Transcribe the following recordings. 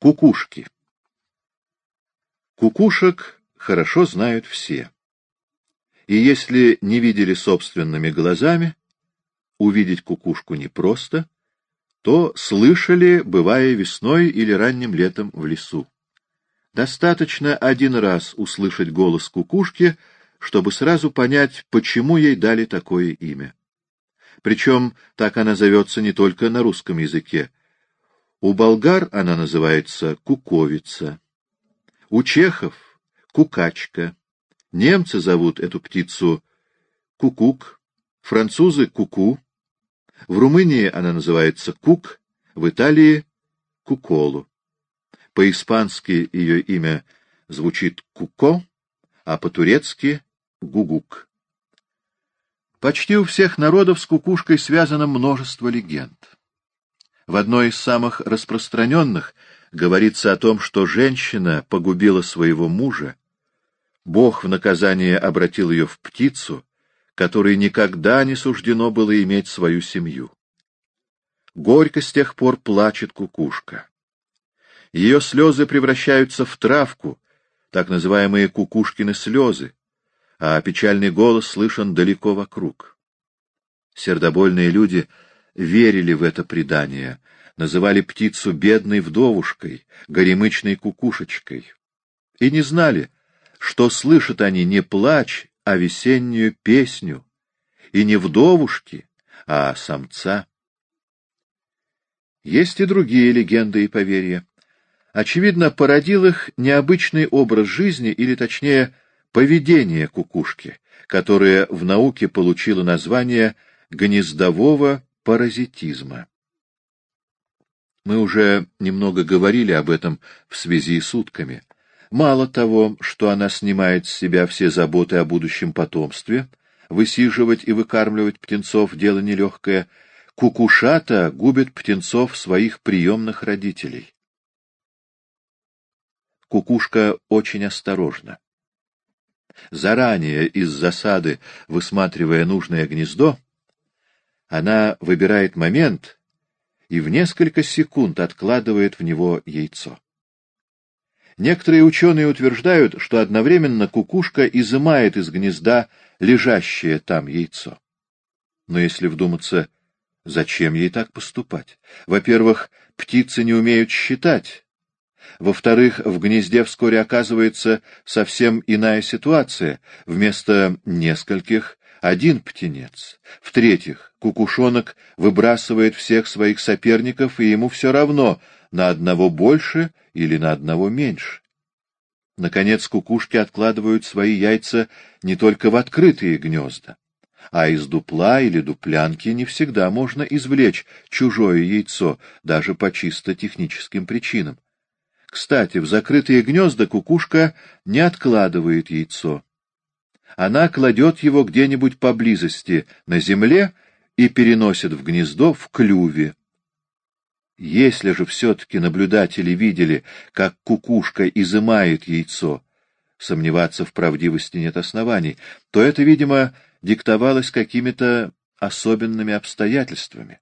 Кукушки. Кукушек хорошо знают все. И если не видели собственными глазами, увидеть кукушку непросто, то слышали, бывая весной или ранним летом в лесу. Достаточно один раз услышать голос кукушки, чтобы сразу понять, почему ей дали такое имя. Причем так она зовется не только на русском языке, у болгар она называется куковица. У чехов — кукачка. Немцы зовут эту птицу кукук, французы — куку. В Румынии она называется кук, в Италии — куколу. По-испански ее имя звучит куко, а по-турецки — гугук. Почти у всех народов с кукушкой связано множество легенд. В одной из самых распространенных говорится о том, что женщина погубила своего мужа, Бог в наказание обратил ее в птицу, которой никогда не суждено было иметь свою семью. Горько с тех пор плачет кукушка. Ее слезы превращаются в травку, так называемые кукушкины слезы, а печальный голос слышен далеко вокруг. Сердобольные люди — верили в это предание, называли птицу бедной вдовушкой, горемычной кукушечкой, и не знали, что слышат они не плач, а весеннюю песню, и не вдовушки, а самца. Есть и другие легенды и поверья. Очевидно, породил их необычный образ жизни, или, точнее, поведение кукушки, которое в науке получило название гнездового паразитизма. Мы уже немного говорили об этом в связи с утками. Мало того, что она снимает с себя все заботы о будущем потомстве, высиживать и выкармливать птенцов — дело нелегкое, кукушата губит птенцов своих приемных родителей. Кукушка очень осторожна. Заранее из засады, высматривая нужное гнездо, она выбирает момент и в несколько секунд откладывает в него яйцо. Некоторые ученые утверждают, что одновременно кукушка изымает из гнезда лежащее там яйцо. Но если вдуматься, зачем ей так поступать? Во-первых, птицы не умеют считать. Во-вторых, в гнезде вскоре оказывается совсем иная ситуация. Вместо нескольких один птенец. В-третьих, кукушонок выбрасывает всех своих соперников, и ему все равно, на одного больше или на одного меньше. Наконец, кукушки откладывают свои яйца не только в открытые гнезда, а из дупла или дуплянки не всегда можно извлечь чужое яйцо, даже по чисто техническим причинам. Кстати, в закрытые гнезда кукушка не откладывает яйцо, она кладет его где-нибудь поблизости на земле и переносит в гнездо в клюве. Если же все-таки наблюдатели видели, как кукушка изымает яйцо, сомневаться в правдивости нет оснований, то это, видимо, диктовалось какими-то особенными обстоятельствами.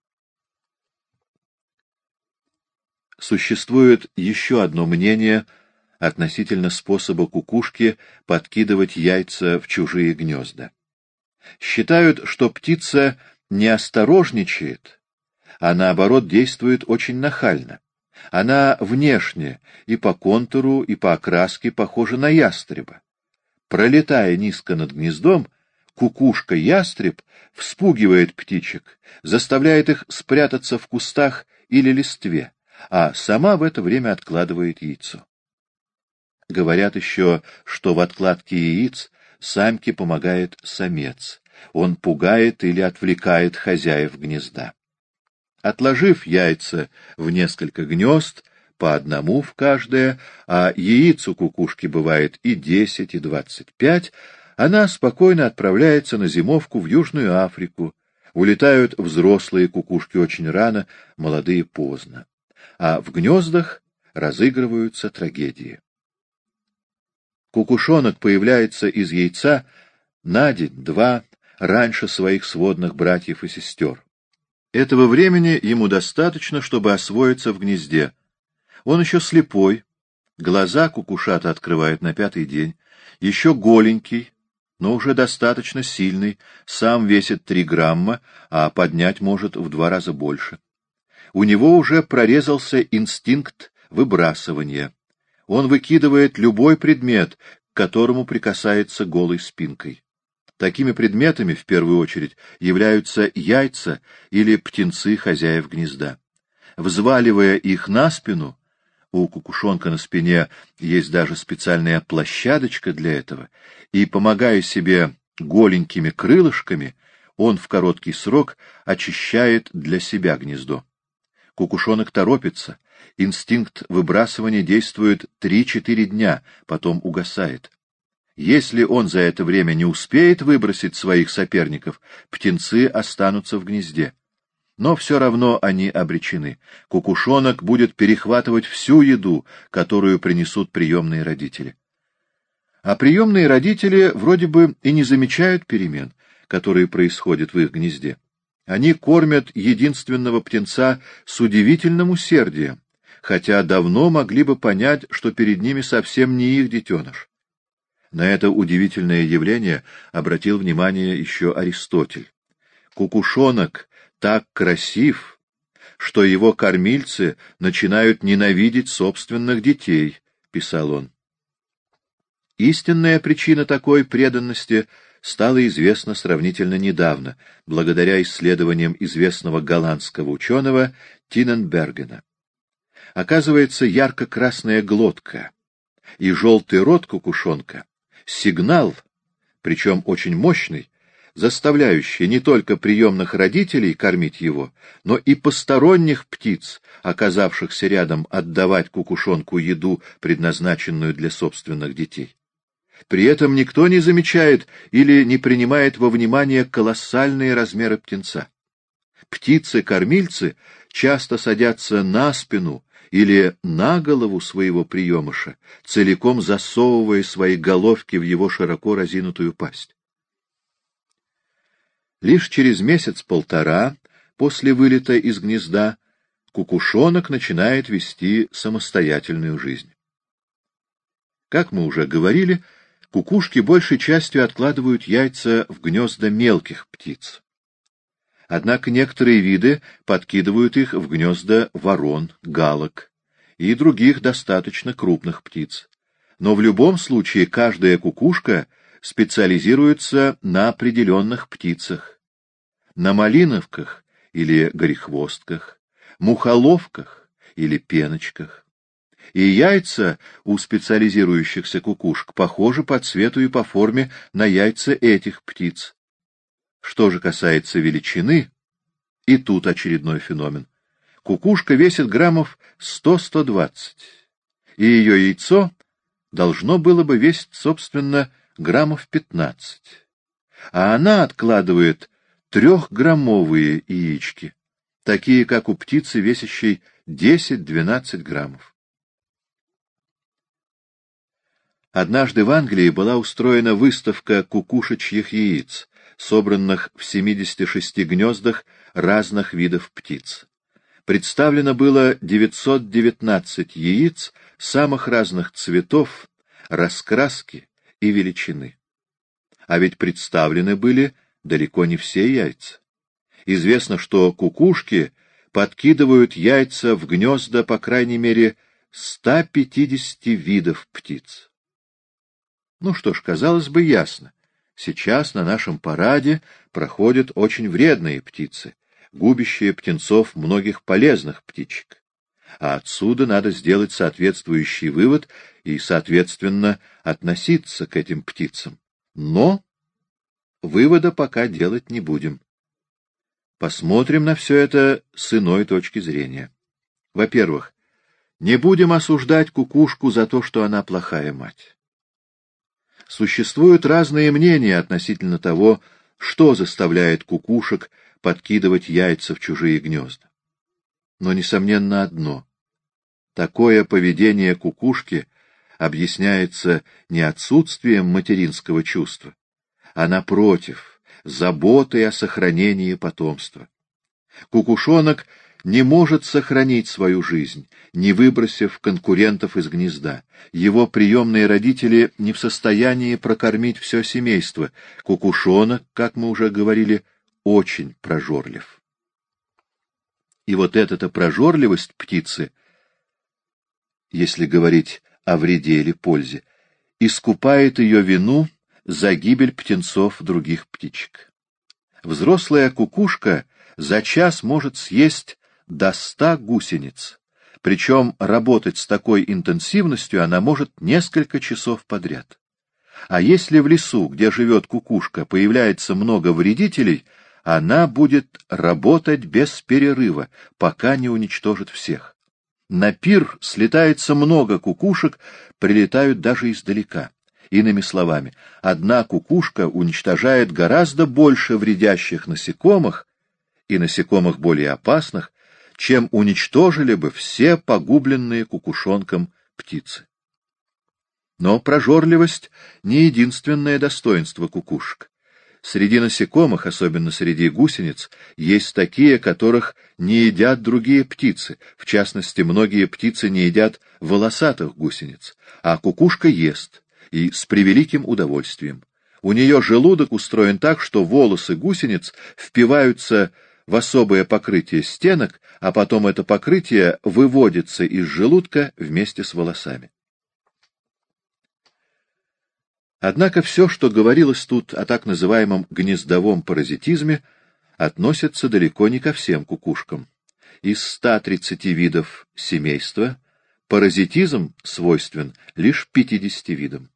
Существует еще одно мнение — относительно способа кукушки подкидывать яйца в чужие гнезда. Считают, что птица не осторожничает, а наоборот действует очень нахально. Она внешне и по контуру, и по окраске похожа на ястреба. Пролетая низко над гнездом, кукушка-ястреб вспугивает птичек, заставляет их спрятаться в кустах или листве, а сама в это время откладывает яйцо. Говорят еще, что в откладке яиц самке помогает самец. Он пугает или отвлекает хозяев гнезда. Отложив яйца в несколько гнезд, по одному в каждое, а яиц у кукушки бывает и десять, и двадцать пять, она спокойно отправляется на зимовку в Южную Африку. Улетают взрослые кукушки очень рано, молодые поздно. А в гнездах разыгрываются трагедии. Кукушонок появляется из яйца на день-два раньше своих сводных братьев и сестер. Этого времени ему достаточно, чтобы освоиться в гнезде. Он еще слепой, глаза кукушата открывает на пятый день, еще голенький, но уже достаточно сильный, сам весит три грамма, а поднять может в два раза больше. У него уже прорезался инстинкт выбрасывания. Он выкидывает любой предмет, к которому прикасается голой спинкой. Такими предметами, в первую очередь, являются яйца или птенцы хозяев гнезда. Взваливая их на спину, у кукушонка на спине есть даже специальная площадочка для этого, и, помогая себе голенькими крылышками, он в короткий срок очищает для себя гнездо. Кукушонок торопится, инстинкт выбрасывания действует 3-4 дня, потом угасает. Если он за это время не успеет выбросить своих соперников, птенцы останутся в гнезде. Но все равно они обречены. Кукушонок будет перехватывать всю еду, которую принесут приемные родители. А приемные родители вроде бы и не замечают перемен, которые происходят в их гнезде. Они кормят единственного птенца с удивительным усердием, хотя давно могли бы понять, что перед ними совсем не их детеныш. На это удивительное явление обратил внимание еще Аристотель. Кукушонок так красив, что его кормильцы начинают ненавидеть собственных детей, писал он. Истинная причина такой преданности стала известна сравнительно недавно, благодаря исследованиям известного голландского ученого Тиненбергена. Оказывается, ярко-красная глотка и желтый рот кукушонка — сигнал, причем очень мощный, заставляющий не только приемных родителей кормить его, но и посторонних птиц, оказавшихся рядом, отдавать кукушонку еду, предназначенную для собственных детей. При этом никто не замечает или не принимает во внимание колоссальные размеры птенца. Птицы-кормильцы часто садятся на спину или на голову своего приемыша, целиком засовывая свои головки в его широко разинутую пасть. Лишь через месяц-полтора после вылета из гнезда кукушонок начинает вести самостоятельную жизнь. Как мы уже говорили, Кукушки большей частью откладывают яйца в гнезда мелких птиц. Однако некоторые виды подкидывают их в гнезда ворон, галок и других достаточно крупных птиц. Но в любом случае каждая кукушка специализируется на определенных птицах. На малиновках или горехвостках, мухоловках или пеночках и яйца у специализирующихся кукушек похожи по цвету и по форме на яйца этих птиц. Что же касается величины, и тут очередной феномен. Кукушка весит граммов 100-120, и ее яйцо должно было бы весить, собственно, граммов 15. А она откладывает трехграммовые яички, такие, как у птицы, весящей 10-12 граммов. Однажды в Англии была устроена выставка кукушечьих яиц, собранных в 76 гнездах разных видов птиц. Представлено было 919 яиц самых разных цветов, раскраски и величины. А ведь представлены были далеко не все яйца. Известно, что кукушки подкидывают яйца в гнезда по крайней мере 150 видов птиц. Ну что ж, казалось бы, ясно. Сейчас на нашем параде проходят очень вредные птицы, губящие птенцов многих полезных птичек. А отсюда надо сделать соответствующий вывод и, соответственно, относиться к этим птицам. Но вывода пока делать не будем. Посмотрим на все это с иной точки зрения. Во-первых, не будем осуждать кукушку за то, что она плохая мать. Существуют разные мнения относительно того, что заставляет кукушек подкидывать яйца в чужие гнезда. Но, несомненно, одно. Такое поведение кукушки объясняется не отсутствием материнского чувства, а, напротив, заботой о сохранении потомства. Кукушонок не может сохранить свою жизнь, не выбросив конкурентов из гнезда. Его приемные родители не в состоянии прокормить все семейство. Кукушонок, как мы уже говорили, очень прожорлив. И вот эта-то прожорливость птицы, если говорить о вреде или пользе, искупает ее вину за гибель птенцов других птичек. Взрослая кукушка за час может съесть до ста гусениц. Причем работать с такой интенсивностью она может несколько часов подряд. А если в лесу, где живет кукушка, появляется много вредителей, она будет работать без перерыва, пока не уничтожит всех. На пир слетается много кукушек, прилетают даже издалека. Иными словами, одна кукушка уничтожает гораздо больше вредящих насекомых, и насекомых более опасных, чем уничтожили бы все погубленные кукушонком птицы. Но прожорливость — не единственное достоинство кукушек. Среди насекомых, особенно среди гусениц, есть такие, которых не едят другие птицы. В частности, многие птицы не едят волосатых гусениц, а кукушка ест, и с превеликим удовольствием. У нее желудок устроен так, что волосы гусениц впиваются в особое покрытие стенок, а потом это покрытие выводится из желудка вместе с волосами. Однако все, что говорилось тут о так называемом гнездовом паразитизме, относится далеко не ко всем кукушкам. Из 130 видов семейства паразитизм свойствен лишь 50 видам.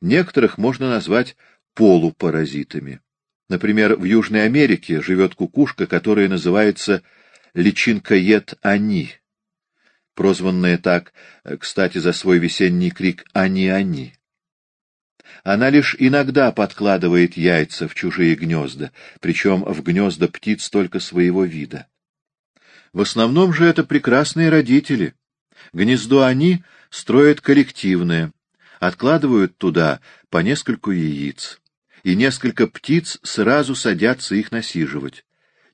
Некоторых можно назвать полупаразитами. Например, в Южной Америке живет кукушка, которая называется личинкоед-они, прозванная так, кстати, за свой весенний крик «они-они». Она лишь иногда подкладывает яйца в чужие гнезда, причем в гнезда птиц только своего вида. В основном же это прекрасные родители. Гнездо они строят коллективное, откладывают туда по нескольку яиц и несколько птиц сразу садятся их насиживать.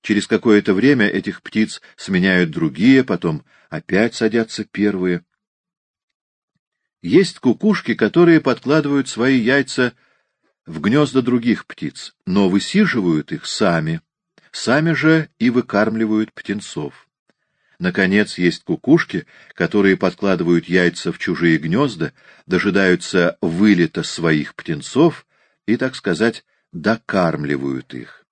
Через какое-то время этих птиц сменяют другие, потом опять садятся первые. Есть кукушки, которые подкладывают свои яйца в гнезда других птиц, но высиживают их сами, сами же и выкармливают птенцов. Наконец, есть кукушки, которые подкладывают яйца в чужие гнезда, дожидаются вылета своих птенцов и, так сказать, докармливают их.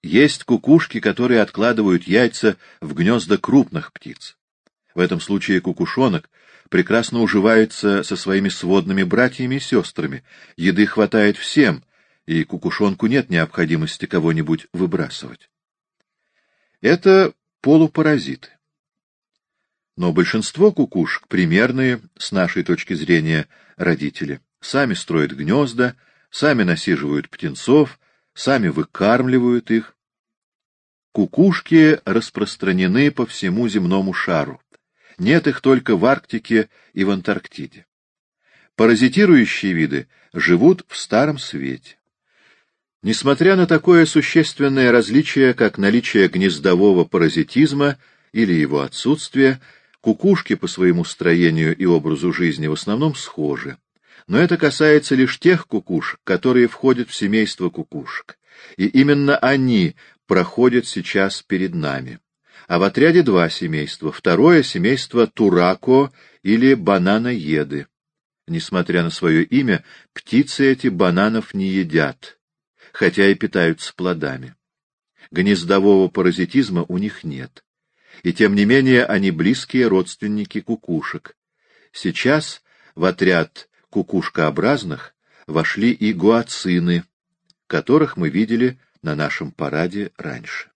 Есть кукушки, которые откладывают яйца в гнезда крупных птиц. В этом случае кукушонок прекрасно уживается со своими сводными братьями и сестрами, еды хватает всем, и кукушонку нет необходимости кого-нибудь выбрасывать. Это полупаразиты. Но большинство кукушек примерные, с нашей точки зрения, родители сами строят гнезда, сами насиживают птенцов, сами выкармливают их. Кукушки распространены по всему земному шару. Нет их только в Арктике и в Антарктиде. Паразитирующие виды живут в Старом Свете. Несмотря на такое существенное различие, как наличие гнездового паразитизма или его отсутствие, кукушки по своему строению и образу жизни в основном схожи. Но это касается лишь тех кукушек, которые входят в семейство кукушек. И именно они проходят сейчас перед нами. А в отряде два семейства. Второе — семейство турако или бананоеды. Несмотря на свое имя, птицы эти бананов не едят, хотя и питаются плодами. Гнездового паразитизма у них нет. И тем не менее они близкие родственники кукушек. Сейчас в отряд кукушкообразных вошли и гуацины, которых мы видели на нашем параде раньше.